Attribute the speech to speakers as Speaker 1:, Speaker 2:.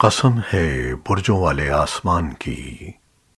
Speaker 1: قسم ہے برجوں والے آسمان کی۔